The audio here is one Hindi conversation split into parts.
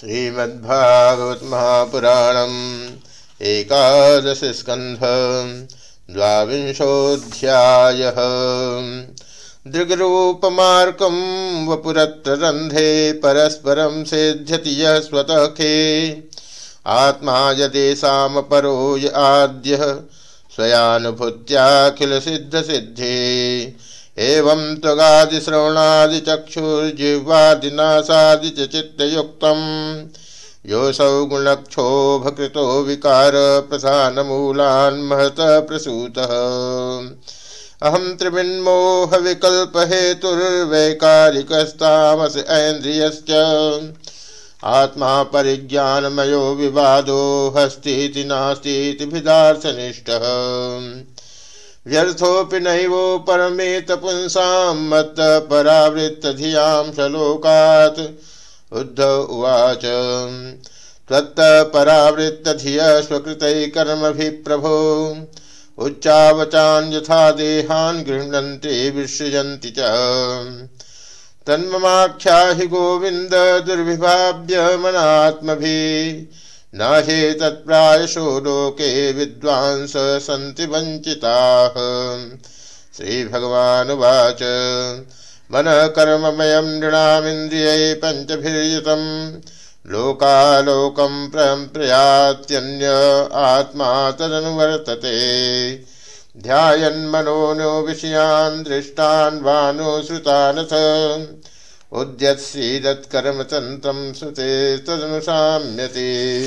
श्रीमद्भागवत महापुराणम एकादश स्कंध द्वांशोध्याय दृग्रूपमार्कं वपुरत्र परस्परं सेध्यति यः आत्मा यदेशामपरो य आद्यः, स्वयानुभूत्याखिलसिद्धसिद्धे। एवं त्वगादिश्रवणादिचक्षुर्जिह्वादिनासादि च चित्तयुक्तम् योऽसौ गुणक्षोभकृतो विकार प्रधानमूलान् महत प्रसूतः। अहं त्रिमिन्मोहविकल्पहेतुर्वैकारिकस्तामस ऐन्द्रियश्च। आत्मा परिज्ञानमयो विवादो हस्तीति नास्तीति भिदार्थनिष्ठः व्यर्थोऽपि नैवो परमेत पुंसां मत्त परावृत्तधियाँ शलोकात् उद्धव उवाच त्वत्तपरावृत्तधिय स्वकृतैः प्रभो उच्चावचान् यथा देहान् गृह्णन्ति विसृजन्ति च। तन्ममाख्याहि गोविन्द दुर्विभाव्य मनात्मभिः न हि तत्प्रायशो लोके विद्वांस सन्ति वञ्चिताः। श्रीभगवानुवाच मनः कर्ममयं नृणामिन्द्रियै पञ्चभिर्युतं लोकालोकं प्रयात्यन्य आत्मा तदनुवर्तते। ध्यायन्मनो विषयान् दृष्टान् वानुश्रुतानथ उद्यत्सीदत्कर्मतन्त्रं सुते तदनुसाम्यति।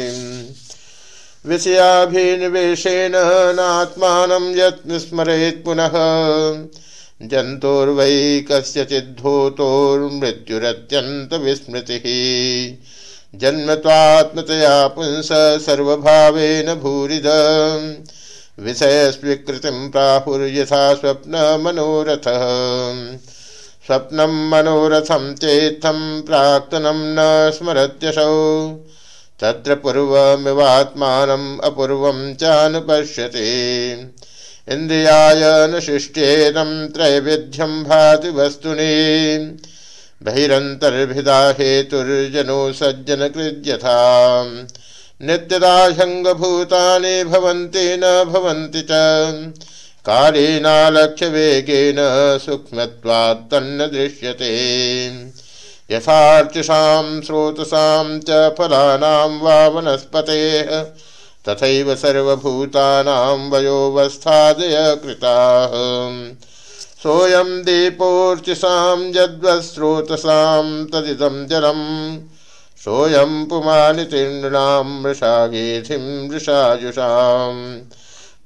विषयाभिनिवेशेन नात्मानं यत् स्मरेत् पुनः। जन्तोर्वै कस्यचिद्धूतोर्मृत्युरत्यन्तविस्मृतिः जन्म त्वात्मतया पुंस सर्वभावेन भूरिद। विषयस्वीकृतिं प्राहुर्यथा स्वप्नमनोरथः। स्वप्नं मनोरथम चेत्थं प्राक्तनं न स्मरत्यसौ। तत्र पूर्वमिवात्मानम् अपूर्वं चानुपश्यति। इन्द्रियाय न शिष्टेदं भाति वस्तुनि। बहिरन्तर्भिदा हेतुर्जनो सज्जनकृद्यथा नित्यदाशङ्गभूतानि भवन्ति न च। कालेनालक्ष्यवेगेन सूक्ष्मत्वात्तन्न दृश्यते। यथार्चिषां स्रोतसां च फलानां वा वनस्पतेः, तथैव सर्वभूतानां वयोवस्थादय कृताः सोऽयं दीपोर्चिषां यद्वस्रोतसां तदिदं जलम्, सोऽयं पुमानि तीर्णां मृषा गेधिं मृषायुषाम्।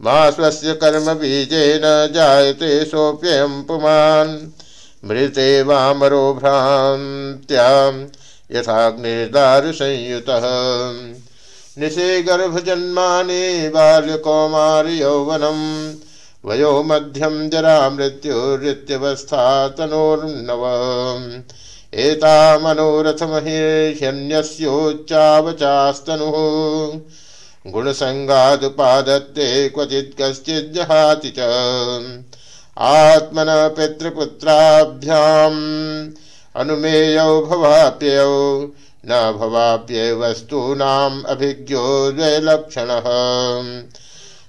मा स्वस्य कर्मबीजेन जायते सोऽप्ययं पुमान्। मृते वामरो भ्रान्त्यां यथाग्निर्दारुसंयुतः। निशे गर्भजन्मानि बाल्यकौमार्यौवनं वयो मध्यं जरा मृत्युरित्यवस्था तनोर्नव एतामनोरथमहिर्ह्यन्यस्योच्चावचास्तनुः गुणसङ्गादुपादत्ते क्वचित् कश्चिज्जहाति च। आत्मन पितृपुत्राभ्याम् अनुमेयौ भवाप्ययौ न भवाप्ये वस्तूनाम् अभिज्ञो द्वैलक्षणः।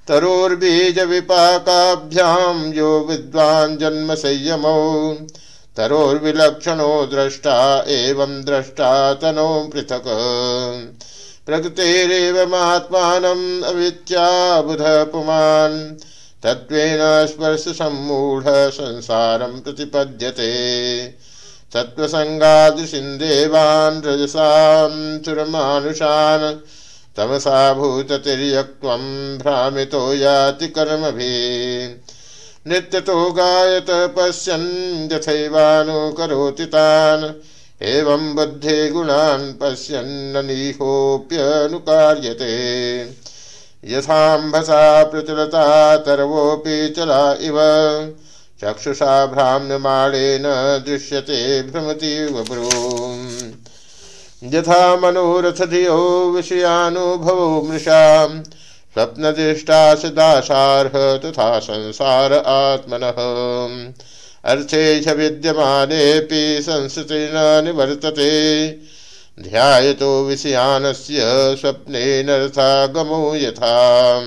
तरोर्बीजविपाकाभ्याम् यो विद्वान् जन्म तरोर्विलक्षणो द्रष्टा एवं द्रष्टा तनो पृथक्। प्रकृतेरेवमात्मानम् अविद्या बुध पुमान् तत्त्वेन स्पर्शसम्मूढ संसारं प्रतिपद्यते। सत्त्वसङ्गादृशिन्देवान् रजसां सुरमानुषान्। तमसा भूततिर्यक्त्वं भ्रामितो याति कर्मभिः। नित्यतो गायत पश्यन् यथैवानुकरोति तान्। एवं बुद्धे गुणान् पश्यन्ननीहोऽप्यनुकार्यते यथाम्भसा प्रचलता तरवोऽपि चला इव। चक्षुषा भ्राम्यमाणेन दृश्यते भ्रमति वब्रूम् यथा मनोरथधियो विषयानुभवो मृषाम् स्वप्नदृष्टास दासार्ह तथा संसार आत्मनः। अर्थे च विद्यमानेऽपि संस्कृति न निवर्तते। ध्यायतो विषयानस्य स्वप्ने नरथागमो यथा।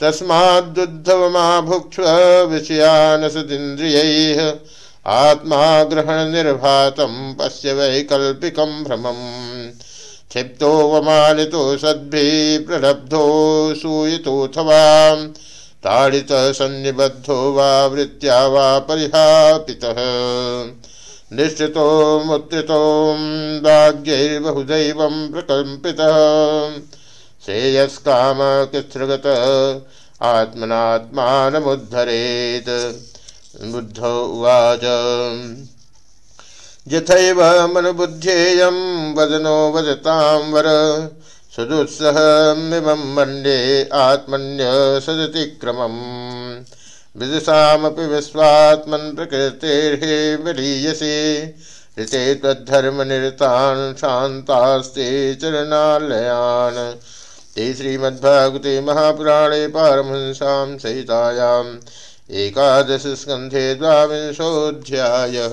तस्माद्दुद्धवमा भुक्ष्व विषयानसदिन्द्रियैः आत्मा ग्रहण निर्भातं पश्य वैकल्पिकं भ्रमम्। क्षिप्तो वमानितो सद्भिः प्रलब्धो सूयितोऽथवा। ताड़ित सन्निबद्धो वा वृत्त्या वा परिहापितः। निश्चितो मुत्रितो वाग्यैर्बहुदैवं श्रेयस्काम कृत्सृगत, आत्मनात्मानमुद्धरेत्। बुद्ध उवाच यथैव मनुबुद्ध्येयं वदनो वदतां वर सुदुत्सहमिमं मन्ये आत्मन्य सदतिक्रमम् विदुषामपि विश्वात्मन् प्रकृतेर्हि विलीयसे। ऋते तद्धर्मनिरतान् शान्तास्ते चरणालयान्। ते श्रीमद्भागवते महापुराणे पारमहंसां सहितायाम् एकादशस्कन्धे द्वाविंशोऽध्यायः।